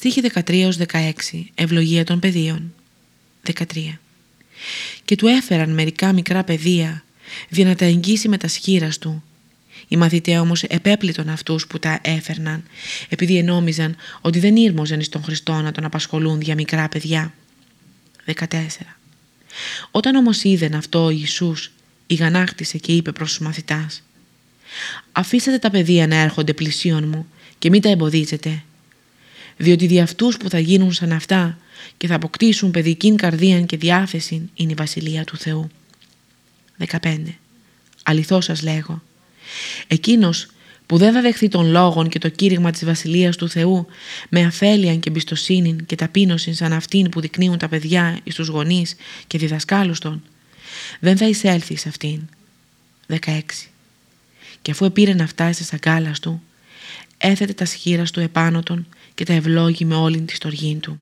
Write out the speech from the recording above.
Στίχη 13-16 Ευλογία των παιδίων 13 Και του έφεραν μερικά μικρά παιδεία για να τα εγγύσει με τα σχήρας του. Οι μαθητές όμως επέπλητον αυτούς που τα έφερναν επειδή ενόμιζαν ότι δεν ήρμοζαν εις τον Χριστό να τον απασχολούν για μικρά παιδιά. 14 Όταν όμως είδεν αυτό ο Ιησούς ηγανάκτησε και είπε προς τους μαθητάς «Αφήσατε τα παιδεία να έρχονται πλησίον μου και μην τα εμποδίζετε διότι δι' αυτούς που θα γίνουν σαν αυτά και θα αποκτήσουν παιδικήν καρδίαν και διάθεση είναι η Βασιλεία του Θεού. 15. Αληθώς σας λέγω. Εκείνος που δεν θα δεχθεί τον λόγον και το κήρυγμα της Βασιλείας του Θεού με αφέλεια και εμπιστοσύνη και ταπείνωση σαν αυτήν που δεικνύουν τα παιδιά εις τους γονείς και διδασκάλους των, δεν θα εισέλθει σε αυτήν. 16. Και αφού επήρε να φτάσει στα αγκάλας του, έθετε τα σχήρα του επάνω των και τα ευλόγη με όλη τη στοργή του.